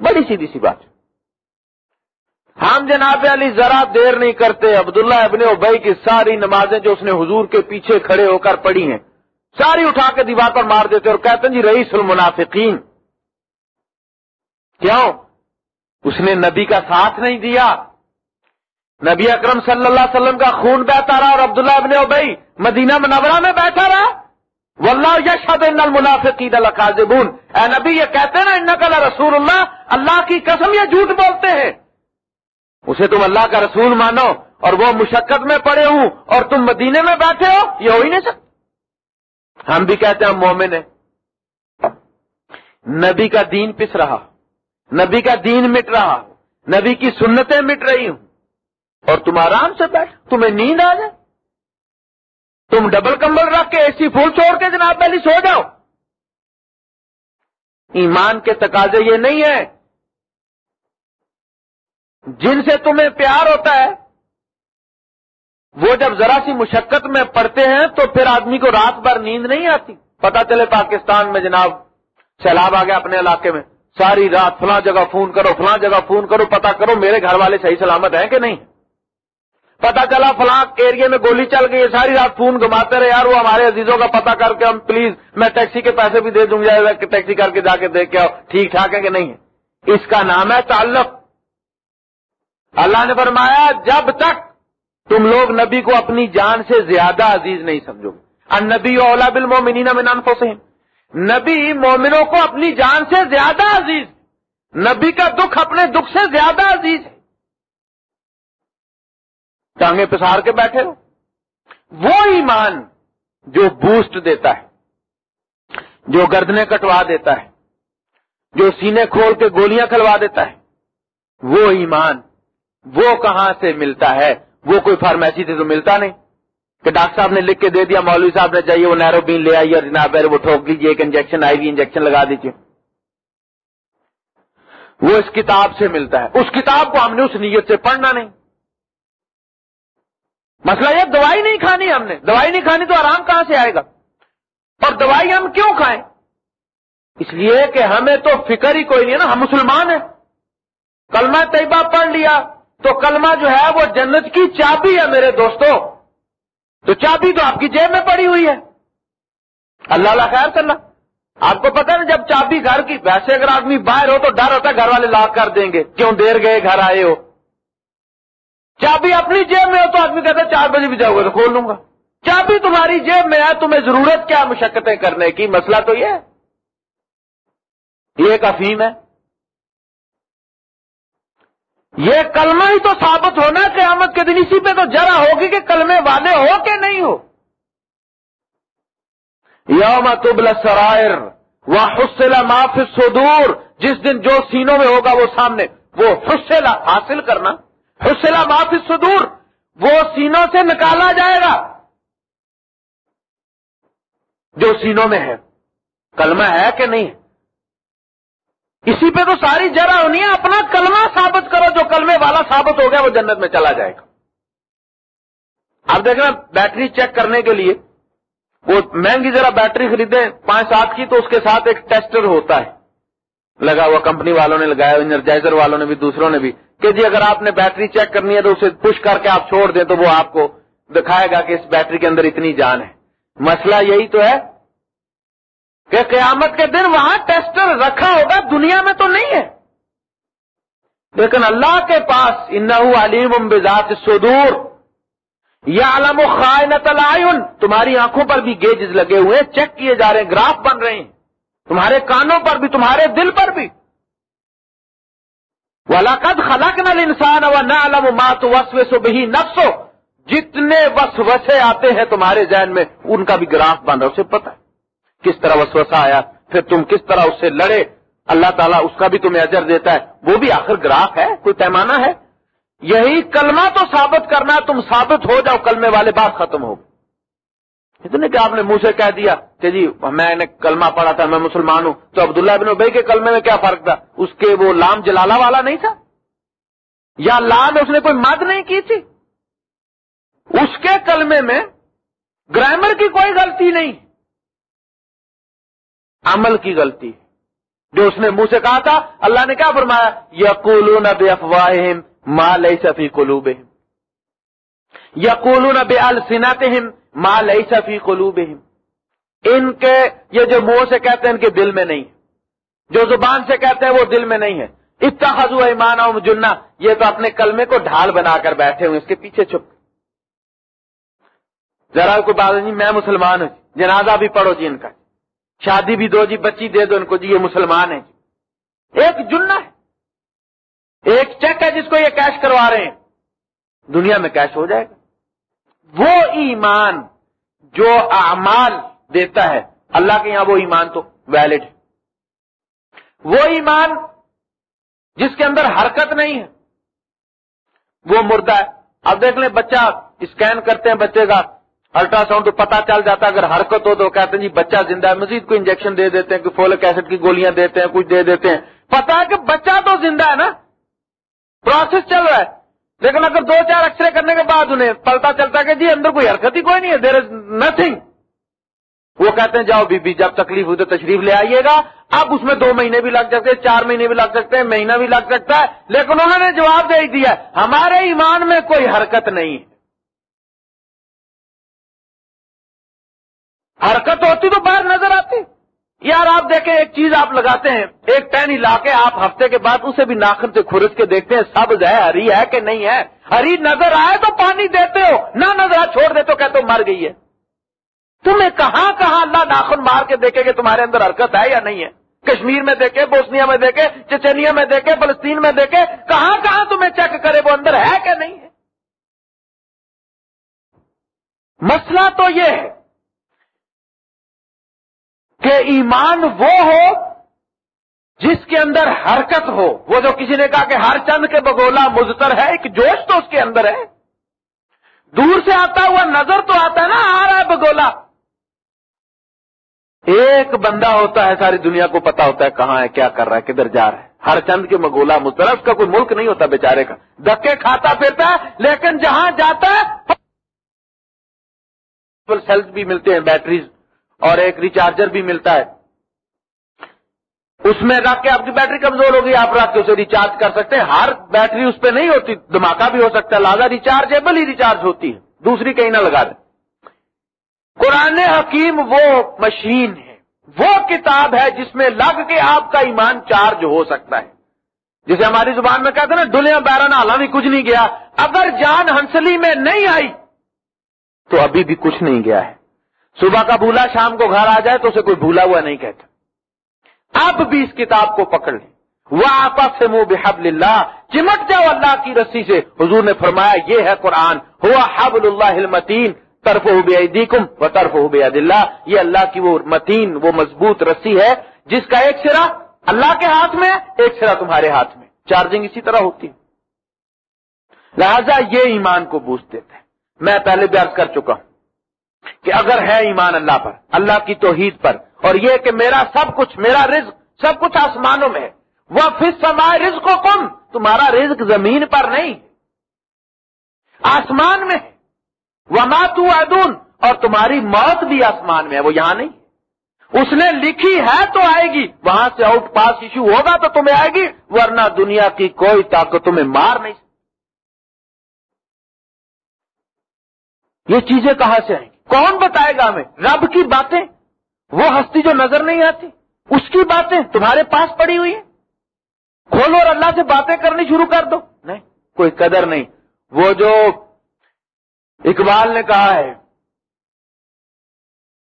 بڑی سیدھی سی بات ہم جناب علی ذرا دیر نہیں کرتے، عبداللہ ابن ابئی کی ساری نمازیں جو اس نے حضور کے پیچھے کھڑے ہو کر پڑھی ہیں، ساری اٹھا کے دیوار پر مار دیتے اور کہتے ہیں جی رئیس المنافقین۔ کیوں؟ اس نے نبی کا ساتھ نہیں دیا۔ نبی اکرم صلی اللہ علیہ وسلم کا خون بہتا رہا اور عبداللہ ابن ابئی مدینہ منورہ میں بیٹھا رہا۔ واللہ یشہد ان المنافقین لکاذبون۔ اے نبی، یہ کہتے ہیں نا، انکا رسول اللہ اللہ کی قسم یہ جھوٹ بولتے ہیں۔ اسے تم اللہ کا رسول مانو اور وہ مشقت میں پڑے ہوں اور تم مدینے میں بیٹھے ہو، یہ ہو ہی نہیں سکتے ہم بھی کہتے ہیں ہم مومن ہیں۔ نبی کا دین پس رہا، نبی کا دین مٹ رہا، نبی کی سنتیں مٹ رہی ہوں۔ اور تم آرام سے بیٹھ، تمہیں نیند آ جائے۔ تم ڈبل کمبل رکھ کے ایسی پھول چھوڑ کے جناب پہلی سو جاؤ۔ ایمان کے تقاضے یہ نہیں ہے جن سے تمہیں پیار ہوتا ہے، وہ جب ذرا سی مشقت میں پڑتے ہیں تو پھر آدمی کو رات بھر نیند نہیں آتی۔ پتا چلے پاکستان میں جناب، سیلاب آ گیا اپنے علاقے میں۔ ساری رات فلاں جگہ فون کرو، فلاں جگہ فون کرو پتا کرو میرے گھر والے صحیح سلامت ہیں کہ نہیں۔ پتا چلا فلاں ایریا میں گولی چل گئی ساری رات فون گھماتے رہے، یار وہ ہمارے عزیزوں کا پتا کر کے ہم پلیز میں ٹیکسی کے پیسے بھی دے دوں گا ٹیکسی کر کے جا کے دیکھ کے آؤ، ٹھیک ٹھاک ہے کہ نہیں اس کا نام ہے تعلق۔ اللہ نے فرمایا، جب تک تم لوگ نبی کو اپنی جان سے زیادہ عزیز نہیں سمجھو گے۔ نبی اولا بل مومنینا میں نان نبی مومنوں کو اپنی جان سے زیادہ عزیز، نبی کا دکھ اپنے دکھ سے زیادہ عزیز۔ ہے ٹانگے پسار کے بیٹھے ہو۔ وہ ایمان جو بوسٹ دیتا ہے، جو گردنے کٹوا دیتا ہے، جو سینے کھول کے گولیاں کھلوا دیتا ہے، وہ ایمان وہ کہاں سے ملتا ہے؟ وہ کوئی فارمیسی سے تو ملتا نہیں۔ کہ ڈاکٹر صاحب نے لکھ کے دے دیا، مولوی صاحب نے چاہیے وہ نیرو بین لے آئیے اور جناب وہ ٹھوک لیجیے ایک انجیکشن آئی ہوئی، انجیکشن لگا دیجیے وہ اس کتاب سے ملتا ہے۔ اس کتاب کو ہم نے اس نیت سے پڑھنا نہیں۔ مسئلہ یہ دوائی نہیں کھانی ہم نے۔ دوائی نہیں کھانی تو آرام کہاں سے آئے گا؟ اور دوائی ہم کیوں کھائیں؟ اس لیے کہ ہمیں تو فکر ہی کوئی نہیں ہے نا، ہم مسلمان ہیں۔ کلمہ طیبہ پڑھ لیا تو کلمہ جو ہے وہ جنت کی چابی ہے میرے دوستوں تو چابی تو آپ کی جیب میں پڑی ہوئی ہے۔ اللہ اللہ خیر کرنا۔ آپ کو پتا نا، جب چابی گھر کی، ویسے اگر آدمی باہر ہو تو ڈر ہوتا ہے، گھر والے لاک کر دیں گے۔ کیوں دیر گئے، گھر آئے ہو۔ چابی اپنی جیب میں ہو تو آدمی کہتا ہے چار بجے بھی جاؤ گے تو کھول لوں گا۔ چابی تمہاری جیب میں ہے، تمہیں ضرورت کیا مشقتیں کرنے کی؟ مسئلہ تو یہ ہے۔ یہ ایک افیم ہے۔ یہ کلمہ ہی تو ثابت ہونا قیامت کے دن اسی پہ تو جرا ہوگی کہ کلمے والے ہو کہ نہیں ہو۔ یوم تبل سرائر وہ حسلا معاف سدور جس دن جو سینوں میں ہوگا وہ سامنے، وہ حسلا حاصل کرنا۔ حسلا معاف سدور وہ سینوں سے نکالا جائے گا۔ جو سینوں میں ہے۔ کلمہ ہے کہ نہیں؟ اسی پہ تو ساری جرا ہونی ہے اپنا کلمہ ثابت کرو، جو کلمے والا ثابت ہو گیا، وہ جنت میں چلا جائے گا۔ آپ دیکھنا، بیٹری چیک کرنے کے لیے، وہ مہنگی ذرا بیٹری خریدیں، پانچ سات کی تو اس کے ساتھ ایک ٹیسٹر ہوتا ہے۔ لگا ہوا کمپنی والوں نے، لگایا انرجائزر والوں نے بھی، دوسروں نے بھی۔ کہ جی اگر آپ نے بیٹری چیک کرنی ہے تو اسے پش کر کے آپ چھوڑ دیں تو وہ آپ کو دکھائے گا کہ اس بیٹری کے اندر اتنی جان ہے۔ مسئلہ یہی تو ہے کہ قیامت کے دن وہاں ٹیسٹر رکھا ہوگا، دنیا میں تو نہیں ہے۔ لیکن اللہ کے پاس ان علیم بذات سدور یا علم و خائنت تمہاری آنکھوں پر بھی گیجز لگے ہوئے چیک کیے جا رہے ہیں، گراف بن رہے ہیں۔ تمہارے کانوں پر بھی، تمہارے دل پر بھی۔ ولاقت خلق نل انسان و نہ علم مات وسو بہی نفسو جتنے وس وسے آتے ہیں تمہارے ذہن میں، ان کا بھی گراف بن رہا اسے پتہ ہے۔ کس طرح وسوسہ آیا، پھر تم کس طرح اس سے لڑے؟ اللہ تعالیٰ اس کا بھی تمہیں اجر دیتا ہے۔ وہ بھی آخر گراف ہے، کوئی پیمانہ ہے؟ یہی کلمہ تو ثابت کرنا، تم ثابت ہو جاؤ، کلمے والے بات ختم ہو۔ اتنے کہ آپ نے منہ سے کہہ دیا کہ جی میں نے کلمہ پڑھا تھا، میں مسلمان ہوں۔ تو عبداللہ بن ابئی کے کلمے میں کیا فرق تھا؟ اس کے وہ لام جلالہ والا نہیں تھا؟ یا لام اس نے کوئی مد نہیں کی تھی؟ اس کے کلمے میں گرامر کی کوئی غلطی نہیں، عمل کی غلطی۔ جو اس نے منہ سے کہا تھا، اللہ نے کیا فرمایا؟ یقولون بے افواہم ماں لئی سفی قلوب یقولون بے السناتہم ماں لئی سفی قلوب ان کے یہ جو منہ سے کہتے ہیں ان کے دل میں نہیں۔ جو زبان سے کہتے ہیں وہ دل میں نہیں ہے۔ اتخذوا ایمان جنہ۔ یہ تو اپنے کلمے کو ڈھال بنا کر بیٹھے ہوئے اس کے پیچھے چھپ۔ ذرا کو بات نہیں، میں مسلمان ہوں۔ جنازہ بھی پڑھو جی ان کا۔ شادی بھی دو جی بچی دے دو ان کو جی یہ مسلمان ہیں جی۔ ایک جنہ ہے۔ ایک چیک ہے جس کو یہ کیش کروا رہے ہیں۔ دنیا میں کیش ہو جائے گا۔ وہ ایمان جو اعمال دیتا ہے، اللہ کے یہاں وہ ایمان تو ویلڈ ہے۔ وہ ایمان جس کے اندر حرکت نہیں ہے۔ وہ مردہ ہے۔ اب دیکھ لیں، بچہ اسکین کرتے ہیں بچے کا۔ الٹرا ساؤنڈ تو پتا چل جاتا ہے، اگر حرکت ہو تو کہتے ہیں جی بچہ زندہ ہے۔ مزید کوئی انجیکشن دے دیتے ہیں، کوئی فولک ایسڈ کی گولیاں دیتے ہیں، کچھ دے دیتے ہیں۔ پتا ہے کہ بچہ تو زندہ ہے نا۔ پروسیس چل رہا ہے۔ لیکن اگر دو چار ایکسرے کرنے کے بعد انہیں پتا چلتا کہ جی اندر کوئی حرکت ہی کوئی نہیں ہے دیر از نتھنگ وہ کہتے ہیں، جاؤ بی بی، جب تکلیف ہوئی تو تشریف لے آئیے گا۔ اب اس میں دو مہینے بھی لگ سکتے ہیں، چار مہینے بھی لگ سکتے ہیں، مہینہ بھی لگ سکتا ہے۔ لیکن انہوں نے جواب دے دیا ہمارے ایمان میں کوئی حرکت نہیں۔ ہے حرکت ہوتی تو باہر نظر آتی۔ یار آپ دیکھیں، ایک چیز آپ لگاتے ہیں، ایک پین ہلا کے آپ ہفتے کے بعد اسے بھی ناخن سے کھرس کے دیکھتے ہیں، سبز ہے، ہری ہے کہ نہیں ہے؟ ہری نظر آئے تو پانی دیتے ہو، نہ نظر چھوڑ دیتے ہو کہتے ہو مر گئی ہے۔ تمہیں کہاں کہاں اللہ ناخن مار کے دیکھے کہ تمہارے اندر حرکت ہے یا نہیں ہے؟ کشمیر میں دیکھے، بوسنیا میں دیکھے، چچنیا میں دیکھے، فلسطین میں دیکھے، کہاں کہاں تمہیں چیک کرے وہ اندر ہے کہ نہیں ہے؟ مسئلہ تو یہ ہے کہ ایمان وہ ہو جس کے اندر حرکت ہو۔ وہ جو کسی نے کہا کہ ہر چند کے بگولا مزتر ہے، ایک جوش تو اس کے اندر ہے۔ دور سے آتا ہوا نظر تو آتا ہے نا، آ رہا ہے بگولا۔ ایک بندہ ہوتا ہے، ساری دنیا کو پتا ہوتا ہے کہاں ہے، کیا کر رہا ہے، کدھر جا رہا ہے۔ ہر چند کے مگولا اس کا کوئی ملک نہیں ہوتا بیچارے کا۔ دکے کھاتا پھرتا ہے، لیکن جہاں جاتا ہے سیلس بھی ملتے ہیں بیٹریز اور ایک ریچارجر بھی ملتا ہے۔ اس میں رکھ کے آپ کی بیٹری کمزور ہوگی، آپ رکھ کے اسے ریچارج کر سکتے ہیں۔ ہر بیٹری اس پہ نہیں ہوتی، دھماکہ بھی ہو سکتا ہے۔ لہٰذا ریچارجیبل ہی ریچارج ہوتی ہے۔ دوسری کہیں نہ لگا دیں۔ قرآن حکیم وہ مشین ہے، وہ کتاب ہے جس میں لگ کے آپ کا ایمان چارج ہو سکتا ہے۔ جسے ہماری زبان میں کہتے ہیں نا دلیا بیران آلہ بھی کچھ نہیں گیا۔ اگر جان ہنسلی میں نہیں آئی، تو ابھی بھی کچھ نہیں گیا ہے۔ صبح کا بھولا، شام کو گھر آ جائے تو اسے کوئی بھولا ہوا نہیں کہتا۔ اب بھی اس کتاب کو پکڑ لیں۔ وہ آپس سے منہ بحب اللہ چمٹ جاؤ اللہ کی رسی سے۔ حضور نے فرمایا، یہ ہے قرآن۔ ہوا حبل اللہ المتین طرف ہو و طرف ہو بے اللہ یہ اللہ کی وہ متین، وہ مضبوط رسی ہے، جس کا ایک سرا اللہ کے ہاتھ میں، ایک سرا تمہارے ہاتھ میں۔ چارجنگ اسی طرح ہوتی لہذا یہ ایمان کو بوجھ دیتے ہیں۔ میں پہلے بھی عرض کر چکا ہوں۔ کہ اگر ہے ایمان اللہ پر، اللہ کی توحید پر، اور یہ کہ میرا سب کچھ، میرا رزق سب کچھ آسمانوں میں ہے، وہ پھر سمائے رزق کو کم تمہارا رزق زمین پر نہیں، آسمان میں ہے وہ ماتو ادون اور تمہاری موت بھی آسمان میں ہے، وہ یہاں نہیں۔ اس نے لکھی ہے تو آئے گی، وہاں سے آؤٹ پاس ایشو ہوگا تو تمہیں آئے گی، ورنہ دنیا کی کوئی طاقت تمہیں مار نہیں۔ یہ چیزیں کہاں سے آئیں؟ کون بتائے گا ہمیں؟ رب کی باتیں؟ وہ ہستی جو نظر نہیں آتی، اس کی باتیں تمہارے پاس پڑی ہوئی ہیں؟ کھولو اور اللہ سے باتیں کرنی شروع کر دو۔ نہیں، کوئی قدر نہیں۔ وہ جو اقبال نے کہا ہے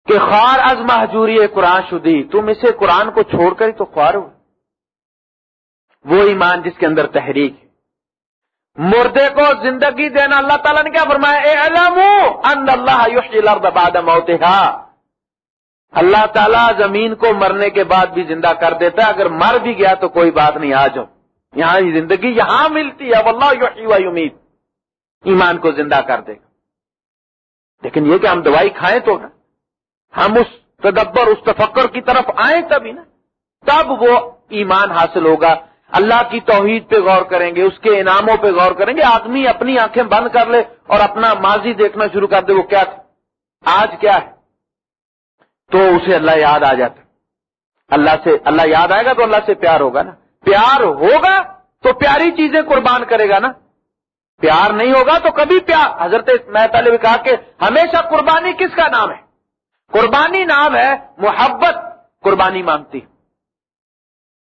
کہ خار از محجوری قرآن شدی، تم اسے قرآن کو چھوڑ کر ہی تو خوار ہو وہ ایمان جس کے اندر تحریک ہے۔ مردے کو زندگی دینا اللہ تعالیٰ نے کیا فرمایا؟ اے علم ان اللہ بعد موتہا۔ اللہ تعالیٰ زمین کو مرنے کے بعد بھی زندہ کر دیتا ہے۔ اگر مر بھی گیا تو کوئی بات نہیں، آ جاؤ۔ یہاں زندگی یہاں ملتی ہے۔ اللہ یحیی امید ایمان کو زندہ کر دے۔ گا لیکن یہ کہ ہم دوائی کھائیں تو نا ہم اس تدبر، اس تفکر کی طرف آئیں تبھی نا تب وہ ایمان حاصل ہوگا۔ اللہ کی توحید پہ غور کریں گے، اس کے انعاموں پہ غور کریں گے، آدمی اپنی آنکھیں بند کر لے اور اپنا ماضی دیکھنا شروع کر دے، وہ کیا تھا؟ آج کیا ہے؟ تو اسے اللہ یاد آ جاتا اللہ سے، اللہ یاد آئے گا تو اللہ سے پیار ہوگا نا۔ پیار ہوگا تو پیاری چیزیں قربان کرے گا نا۔ پیار نہیں ہوگا تو کبھی پیار، حضرت میں پہلے بھی کہا کہ ہمیشہ قربانی کس کا نام ہے؟ قربانی نام ہے محبت، قربانی مانگتی۔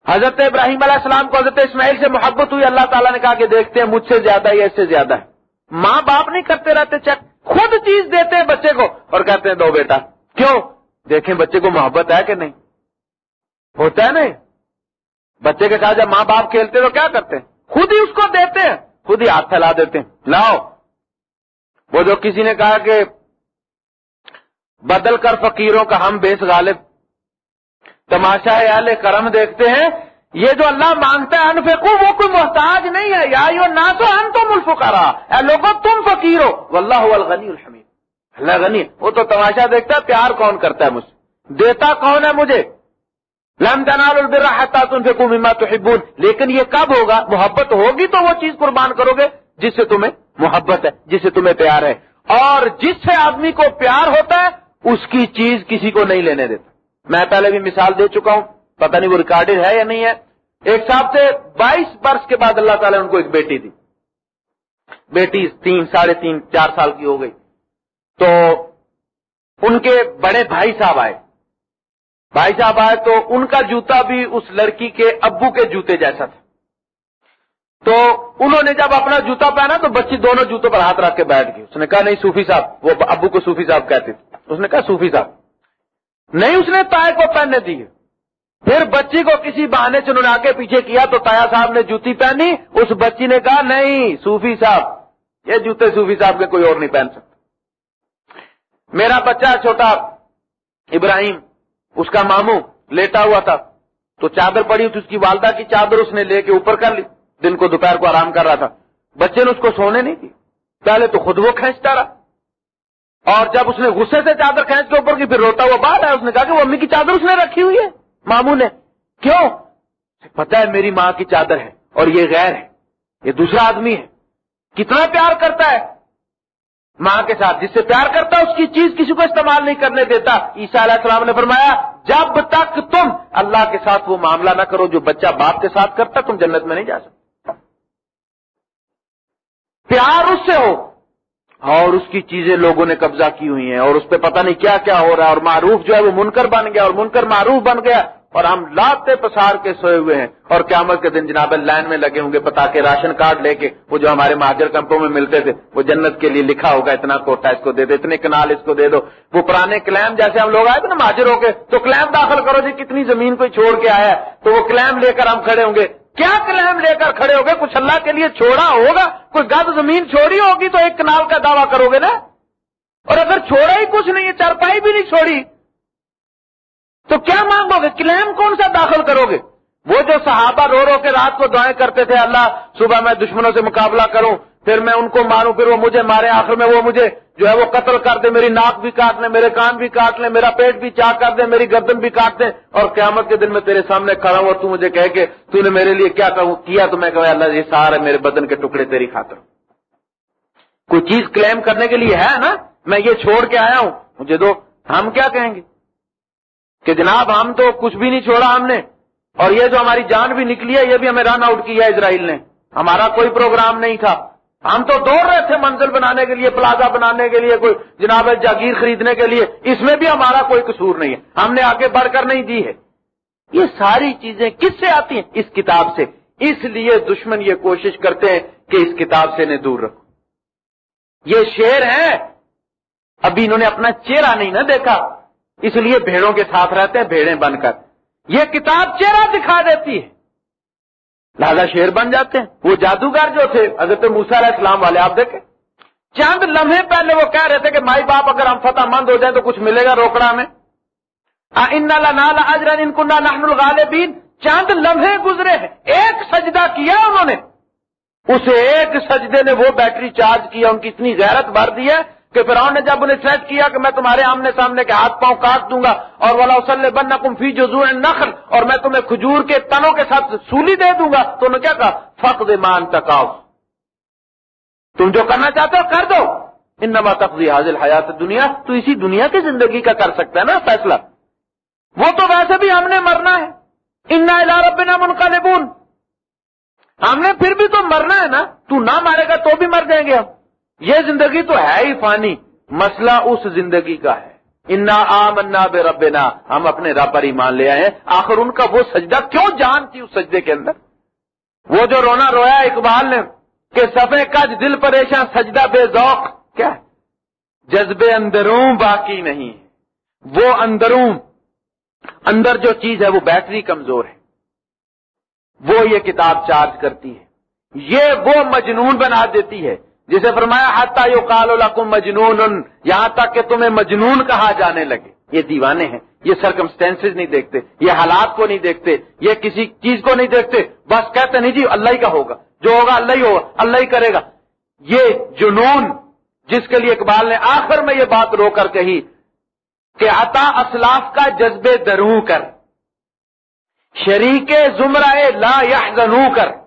حضرت ابراہیم علیہ السلام کو حضرت اسماعیل سے محبت ہوئی، اللہ تعالیٰ نے کہا کہ دیکھتے ہیں مجھ سے زیادہ یا اس سے زیادہ۔ ہے ماں باپ نہیں کرتے رہتے چیک خود چیز دیتے ہیں بچے کو اور کہتے ہیں دو بیٹا۔ کیوں؟ دیکھیں بچے کو محبت ہے کہ نہیں؟ ہوتا ہے نہیں؟ بچے کے ساتھ جب ماں باپ کھیلتے تو کیا کرتے ہیں؟ خود ہی اس کو دیتے ہیں، خود ہی ہاتھ پھیلا دیتے ہیں۔ لاؤ۔ وہ جو کسی نے کہا کہ بدل کر فقیروں کا ہم بیس غالب تماشا اہل کرم دیکھتے ہیں، یہ جو اللہ مانگتا ہے انفیکو وہ کوئی محتاج نہیں ہے۔ یا یو نہ تو ان تو ملف اے لوگوں تم فقیر ہو اللہ الغنی الحمید۔ اللہ غنی، وہ تو تماشا دیکھتا ہے، پیار کون کرتا ہے مجھ سے؟ دیتا کون ہے مجھے؟ لم تنال البر حتى تنفقوا مما تحبون۔ لیکن یہ کب ہوگا؟ محبت ہوگی تو وہ چیز قربان کرو گے جس سے تمہیں محبت ہے، جس سے تمہیں پیار ہے۔ اور جس سے آدمی کو پیار ہوتا ہے، اس کی چیز کسی کو نہیں لینے دیتا۔ میں پہلے بھی مثال دے چکا ہوں، پتہ نہیں وہ ریکارڈڈ ہے یا نہیں ہے۔ ایک صاحب سے بائیس برس کے بعد اللہ تعالیٰ نے ان کو ایک بیٹی دی۔ بیٹی تین، ساڑھے تین، چار سال کی ہو گئی۔ تو ان کے بڑے بھائی صاحب آئے۔ بھائی صاحب آئے تو ان کا جوتا بھی اس لڑکی کے ابو کے جوتے جیسا تھا۔ تو انہوں نے جب اپنا جوتا پہنا تو بچی دونوں جوتوں پر ہاتھ رکھ کے بیٹھ گئی۔ اس نے کہا، نہیں، صوفی صاحب، وہ ابو کو صوفی صاحب کہتے تھے۔ اس نے کہا، صوفی صاحب نہیں اس نے تائے کو پہننے دی۔ پھر بچی کو کسی بہانے چننا کے پیچھے کیا تو تایا صاحب نے جوتی پہنی۔ اس بچی نے کہا، نہیں، صوفی صاحب، یہ جوتے صوفی صاحب کے کوئی اور نہیں پہن سکتا میرا بچہ چھوٹا ابراہیم، اس کا ماموں لیٹا ہوا تھا۔ تو چادر پڑی تھی اس کی والدہ کی چادر اس نے لے کے اوپر کر لی۔ دن کو دوپہر کو آرام کر رہا تھا۔ بچے نے اس کو سونے نہیں دی۔ پہلے تو خود وہ کھینچتا رہا۔ اور جب اس نے غصے سے چادر کھینچ کے اوپر کی، پھر روتا ہوا بات ہے اس نے کہا کہ وہ امی کی چادر اس نے رکھی ہوئی ہے؟ ماموں نے۔ کیوں؟ پتا ہے میری ماں کی چادر ہے اور یہ غیر ہے۔ یہ دوسرا آدمی ہے۔ کتنا پیار کرتا ہے۔ ماں کے ساتھ، جس سے پیار کرتا ہے، اس کی چیز کسی کو استعمال نہیں کرنے دیتا۔ عیسیٰ علیہ السلام نے فرمایا، جب تک تم اللہ کے ساتھ وہ معاملہ نہ کرو، جو بچہ باپ کے ساتھ کرتا، تم جنت میں نہیں جا سکتے۔ پیار اس سے ہو اور اس کی چیزیں لوگوں نے قبضہ کی ہوئی ہیں اور اس پہ پتہ نہیں کیا کیا ہو رہا ہے اور معروف جو ہے وہ منکر بن گیا اور منکر معروف بن گیا اور ہم لاتے پسار کے سوئے ہوئے ہیں اور قیامت کے دن جناب لائن میں لگے ہوں گے بتا کے راشن کارڈ لے کے وہ جو ہمارے مہاجر کمپوں میں ملتے تھے وہ جنت کے لیے لکھا ہوگا اتنا کوٹا اس کو دے دو، اتنے کنال اس کو دے دو۔ وہ پرانے کلیم جیسے ہم لوگ آئے تھے نا مہاجر ہو کے، تو کلیم داخل کرو جی کتنی زمین کوئی چھوڑ کے آیا ہے؟ تو وہ کلیم لے کر ہم کھڑے ہوں گے۔ کیا کلیم لے کر کھڑے ہو گے کچھ اللہ کے لیے چھوڑا ہوگا؟ کوئی گد زمین چھوڑی ہوگی تو ایک کنال کا دعویٰ کرو گے نا؟ اور اگر چھوڑا ہی کچھ نہیں ہے چارپائی بھی نہیں چھوڑی، تو کیا مانگو گے؟ کلیم کون سا داخل کرو گے؟ وہ جو صحابہ رو رو کے رات کو دعائیں کرتے تھے، اللہ، صبح میں دشمنوں سے مقابلہ کروں، پھر میں ان کو ماروں، پھر وہ مجھے مارے، آخر میں وہ مجھے جو ہے وہ قتل کر دے، میری ناک بھی کاٹ لیں، میرے کان بھی کاٹ لیں، میرا پیٹ بھی چاک کر دے، میری گردن بھی کاٹ دیں۔ اور قیامت کے دن میں تیرے سامنے کھڑا ہوں اور تو مجھے کہے کہ تو نے میرے لیے کیا کیا تو میں کہ اللہ یہ سارے میرے بدن کے ٹکڑے تیری خاطر کوئی چیز کلیم کرنے کے لیے ہے نا؟ میں یہ چھوڑ کے آیا ہوں۔ مجھے دو۔ ہم کیا کہیں گے؟ کہ جناب ہم تو کچھ بھی نہیں چھوڑا ہم نے۔ اور یہ جو ہماری جان بھی نکلی ہے، یہ بھی ہمیں رن آؤٹ کیا اسرائیل نے۔ ہمارا کوئی پروگرام نہیں تھا۔ ہم تو دوڑ رہے تھے منزل بنانے کے لیے پلازا بنانے کے لیے، کوئی جناب جاگیر خریدنے کے لیے۔ اس میں بھی ہمارا کوئی قصور نہیں ہے۔ ہم نے آگے بڑھ کر نہیں دی ہے۔ یہ ساری چیزیں کس سے آتی ہیں؟ اس کتاب سے۔ اس لیے دشمن یہ کوشش کرتے ہیں کہ اس کتاب سے انہیں دور رکھو۔ یہ شیر ہے۔ ابھی انہوں نے اپنا چہرہ نہیں نہ دیکھا۔ اس لیے بھیڑوں کے ساتھ رہتے ہیں، بھیڑیں بن کر۔ یہ کتاب چہرہ دکھا دیتی ہے۔ لہذا شیر بن جاتے ہیں۔ وہ جادوگر جو تھے، حضرت موسا علیہ السلام والے، آپ دیکھیں۔ چند لمحے پہلے وہ کہہ رہے تھے کہ مائی باپ اگر ہم فتح مند ہو جائیں تو کچھ ملے گا روکڑا میں۔ ان کنڈا نحن الغالبین چند لمحے گزرے ہیں۔ ایک سجدہ کیا انہوں نے؟ اس ایک سجدے نے وہ بیٹری چارج کیا، ان کی اتنی غیرت بھر دی ہے کہ فرعون نے جب انہیں تھریٹ کیا کہ میں تمہارے آمنے سامنے کے ہاتھ پاؤں کاٹ دوں گا، اور والا وسلم بن کم فی جو نخل اور میں تمہیں کھجور کے تنوں کے ساتھ سولی دے دوں گا، تو انہوں نے کیا کہا؟ فخر مان تکاؤ تم جو کرنا چاہتے ہو کر دو۔ ان نما تقزی حاضل حیات دنیا تو اسی دنیا کی زندگی کا کر سکتا ہے نا فیصلہ۔ وہ تو ویسے بھی ہم نے مرنا ہے۔ ان ربنا منقلبون۔ ہم نے پھر بھی تو مرنا ہے نا۔ تو نہ مارے گا تو بھی مر جائیں گے ہم۔ یہ زندگی تو ہے ہی فانی، مسئلہ اس زندگی کا ہے۔ انا آم انا بے ربنا ہم اپنے رب پر ایمان لے آئے ہیں۔ آخر ان کا وہ سجدہ کیوں جان تھی اس سجدے کے اندر؟ وہ جو رونا رویا اقبال نے، کہ سفے کج دل پریشان سجدہ بے ذوق، کیا جذبے اندروں باقی نہیں وہ اندروں، اندر جو چیز ہے وہ بیٹری کمزور ہے۔ وہ یہ کتاب چارج کرتی ہے۔ یہ وہ مجنون بنا دیتی ہے۔ جسے فرمایا حتا یو کال مجنون یہاں تک کہ تمہیں مجنون کہا جانے لگے۔ یہ دیوانے ہیں، یہ سرکمسٹینس نہیں دیکھتے، یہ حالات کو نہیں دیکھتے، یہ کسی چیز کو نہیں دیکھتے۔ بس کہتے نہیں جی اللہ ہی کا ہوگا۔ جو ہوگا، اللہ ہی ہوگا، اللہ ہی کرے گا۔ یہ جنون، جس کے لیے اقبال نے آخر میں یہ بات رو کر کہی کہ عطا اسلاف کا جذبے درو کر، شریک زمرہ لا یا کر۔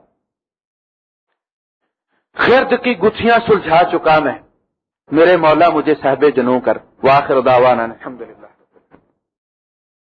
خرد کی گتھیاں سلجھا چکا میں۔ میرے مولا مجھے صحب جنو کر، واخر داوانا الحمدللہ۔